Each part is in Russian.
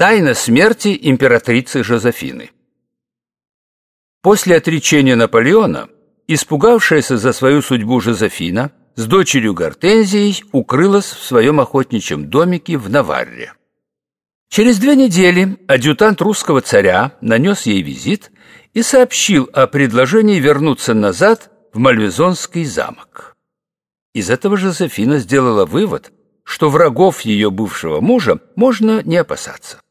Тайна смерти императрицы Жозефины. После отречения Наполеона, испугавшаяся за свою судьбу Жозефина с дочерью Гортензией укрылась в своем охотничьем домике в Наварре. Через две недели адъютант русского царя нанес ей визит и сообщил о предложении вернуться назад в Мальвезонский замок. Из этого Жозефина сделала вывод, что врагов ее бывшего мужа можно не опасаться.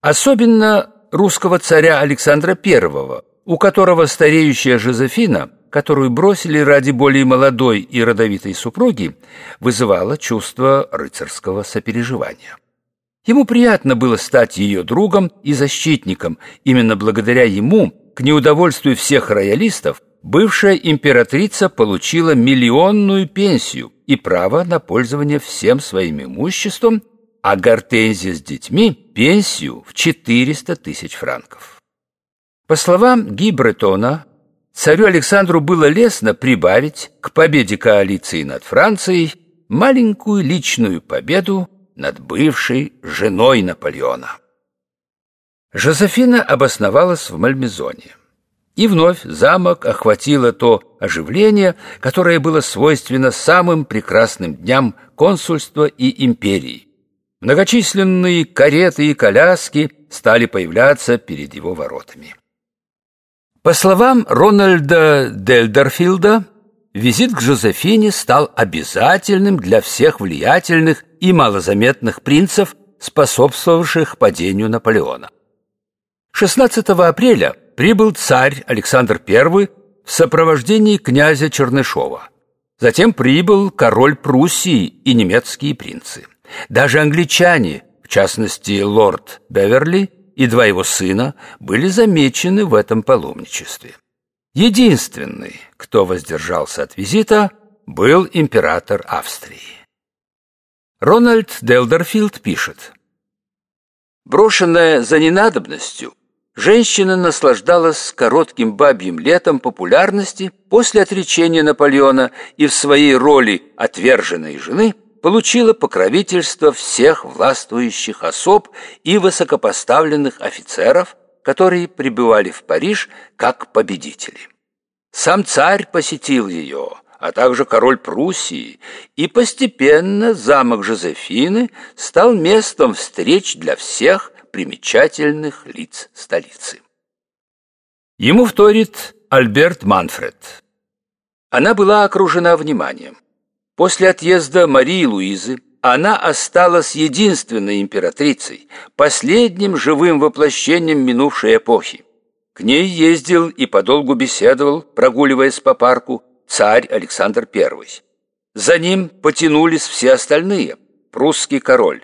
Особенно русского царя Александра I, у которого стареющая Жозефина, которую бросили ради более молодой и родовитой супруги, вызывала чувство рыцарского сопереживания. Ему приятно было стать ее другом и защитником. Именно благодаря ему, к неудовольствию всех роялистов, бывшая императрица получила миллионную пенсию и право на пользование всем своим имуществом, а Гортензия с детьми – пенсию в 400 тысяч франков. По словам Ги Бретона, царю Александру было лестно прибавить к победе коалиции над Францией маленькую личную победу над бывшей женой Наполеона. Жозефина обосновалась в Мальмезоне. И вновь замок охватило то оживление, которое было свойственно самым прекрасным дням консульства и империи. Многочисленные кареты и коляски стали появляться перед его воротами. По словам Рональда Дельдерфилда, визит к Жозефине стал обязательным для всех влиятельных и малозаметных принцев, способствовавших падению Наполеона. 16 апреля прибыл царь Александр I в сопровождении князя Чернышова. Затем прибыл король Пруссии и немецкие принцы. Даже англичане, в частности лорд Беверли и два его сына, были замечены в этом паломничестве. Единственный, кто воздержался от визита, был император Австрии. Рональд Делдерфилд пишет. Брошенная за ненадобностью, женщина наслаждалась коротким бабьим летом популярности после отречения Наполеона и в своей роли отверженной жены получила покровительство всех властвующих особ и высокопоставленных офицеров, которые прибывали в Париж как победители. Сам царь посетил ее, а также король Пруссии, и постепенно замок Жозефины стал местом встреч для всех примечательных лиц столицы. Ему вторит Альберт Манфред. Она была окружена вниманием. После отъезда Марии Луизы она осталась единственной императрицей, последним живым воплощением минувшей эпохи. К ней ездил и подолгу беседовал, прогуливаясь по парку, царь Александр I. За ним потянулись все остальные – прусский король,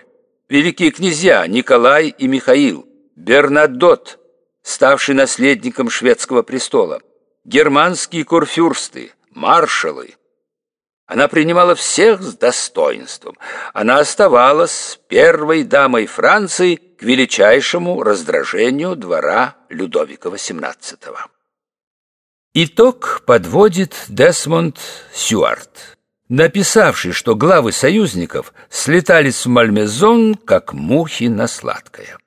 великие князья Николай и Михаил, Бернадот, ставший наследником шведского престола, германские курфюрсты, маршалы. Она принимала всех с достоинством. Она оставалась первой дамой Франции к величайшему раздражению двора Людовика XVIII. Итог подводит Десмонд Сюарт написавший, что главы союзников слетались в Мальмезон, как мухи на сладкое.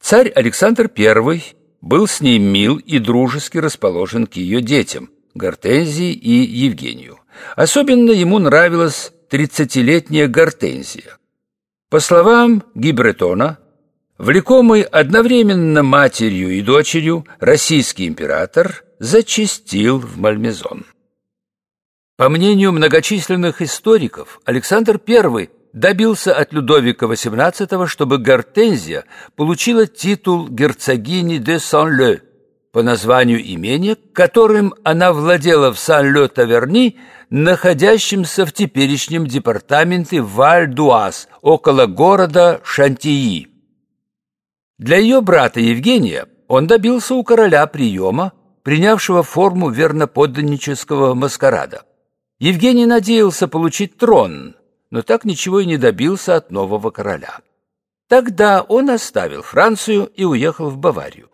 Царь Александр I был с ней мил и дружески расположен к ее детям, Гортензии и Евгению. Особенно ему нравилась тридцатилетняя Гортензия. По словам Гибретона, влекомый одновременно матерью и дочерью, российский император зачастил в Мальмезон. По мнению многочисленных историков, Александр I добился от Людовика XVIII, чтобы Гортензия получила титул герцогини де Сан-Ле по названию имения, которым она владела в Сан-Ле-Таверни, находящемся в теперешнем департаменте Валь-Дуаз, около города Шантии. Для ее брата Евгения он добился у короля приема, принявшего форму верноподданнического маскарада. Евгений надеялся получить трон, но так ничего и не добился от нового короля. Тогда он оставил Францию и уехал в Баварию.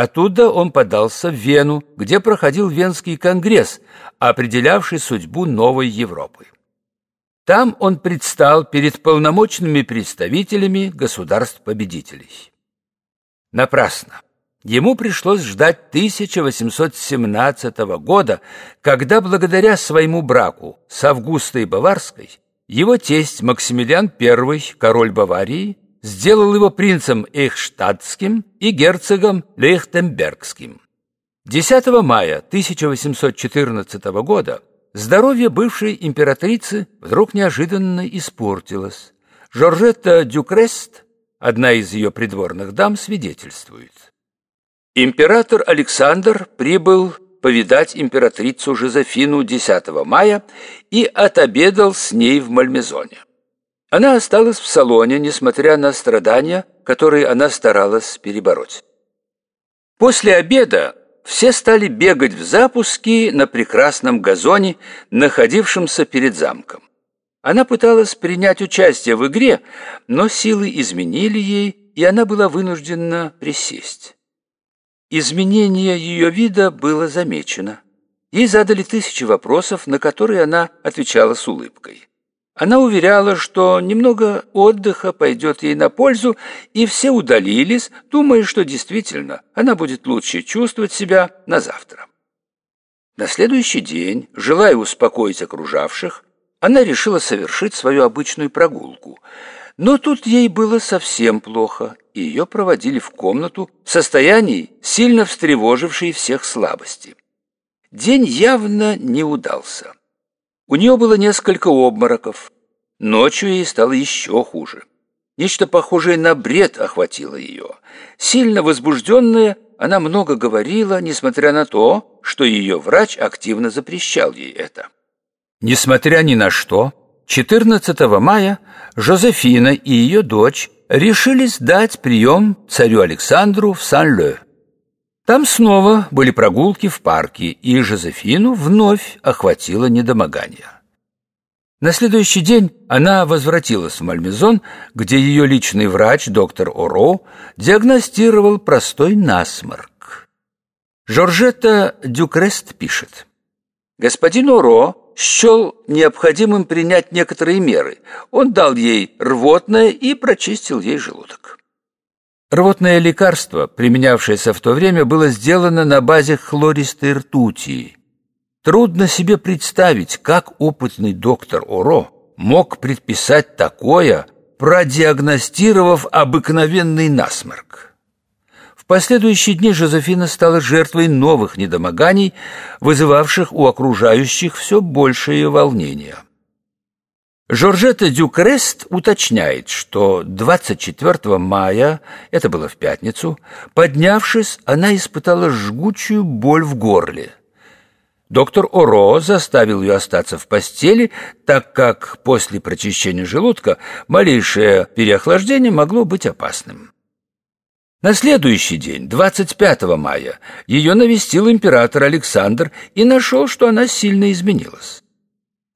Оттуда он подался в Вену, где проходил Венский конгресс, определявший судьбу новой Европы. Там он предстал перед полномочными представителями государств-победителей. Напрасно. Ему пришлось ждать 1817 года, когда благодаря своему браку с Августой Баварской его тесть Максимилиан I, король Баварии, сделал его принцем Эйхштадтским и герцогом Лейхтенбергским. 10 мая 1814 года здоровье бывшей императрицы вдруг неожиданно испортилось. Жоржетта Дюкрест, одна из ее придворных дам, свидетельствует. Император Александр прибыл повидать императрицу Жозефину 10 мая и отобедал с ней в Мальмезоне. Она осталась в салоне, несмотря на страдания, которые она старалась перебороть. После обеда все стали бегать в запуске на прекрасном газоне, находившемся перед замком. Она пыталась принять участие в игре, но силы изменили ей, и она была вынуждена присесть. Изменение ее вида было замечено. Ей задали тысячи вопросов, на которые она отвечала с улыбкой. Она уверяла, что немного отдыха пойдет ей на пользу, и все удалились, думая, что действительно она будет лучше чувствовать себя на завтра. На следующий день, желая успокоить окружавших, она решила совершить свою обычную прогулку. Но тут ей было совсем плохо, и ее проводили в комнату в состоянии, сильно встревожившей всех слабости. День явно не удался. У нее было несколько обмороков. Ночью ей стало еще хуже. Нечто похожее на бред охватило ее. Сильно возбужденная, она много говорила, несмотря на то, что ее врач активно запрещал ей это. Несмотря ни на что, 14 мая Жозефина и ее дочь решились дать прием царю Александру в Сан-Ле. Там снова были прогулки в парке, и Жозефину вновь охватило недомогание. На следующий день она возвратилась в Мальмезон, где ее личный врач, доктор Оро, диагностировал простой насморк. Жоржетта Дюкрест пишет. «Господин Оро счел необходимым принять некоторые меры. Он дал ей рвотное и прочистил ей желудок. Рвотное лекарство, применявшееся в то время, было сделано на базе хлористой ртути. Трудно себе представить, как опытный доктор Оро мог предписать такое, продиагностировав обыкновенный насморк. В последующие дни Жозефина стала жертвой новых недомоганий, вызывавших у окружающих все большее волнение. Жоржетта Дюкрест уточняет, что 24 мая, это было в пятницу, поднявшись, она испытала жгучую боль в горле. Доктор Оро заставил ее остаться в постели, так как после прочищения желудка малейшее переохлаждение могло быть опасным. На следующий день, 25 мая, ее навестил император Александр и нашел, что она сильно изменилась.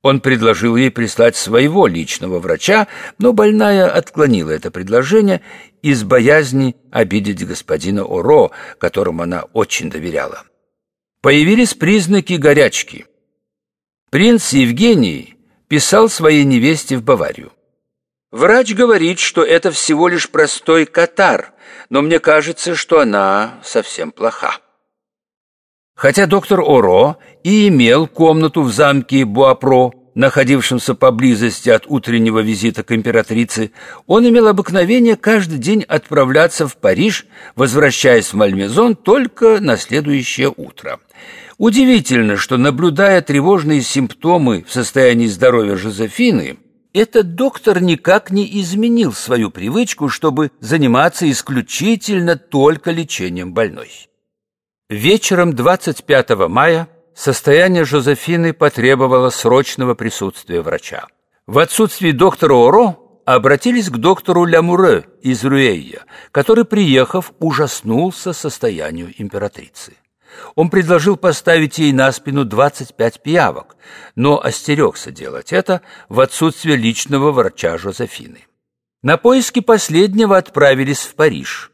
Он предложил ей прислать своего личного врача, но больная отклонила это предложение из боязни обидеть господина Оро, которому она очень доверяла. Появились признаки горячки. Принц Евгений писал своей невесте в Баварию. Врач говорит, что это всего лишь простой катар, но мне кажется, что она совсем плоха. Хотя доктор Оро и имел комнату в замке Буапро, находившемся поблизости от утреннего визита к императрице, он имел обыкновение каждый день отправляться в Париж, возвращаясь в Мальмезон только на следующее утро. Удивительно, что, наблюдая тревожные симптомы в состоянии здоровья Жозефины, этот доктор никак не изменил свою привычку, чтобы заниматься исключительно только лечением больной. Вечером 25 мая состояние Жозефины потребовало срочного присутствия врача. В отсутствие доктора Оро обратились к доктору Лямуре из Руэйя, который, приехав, ужаснулся состоянию императрицы. Он предложил поставить ей на спину 25 пиявок, но остерегся делать это в отсутствие личного врача Жозефины. На поиски последнего отправились в Париж –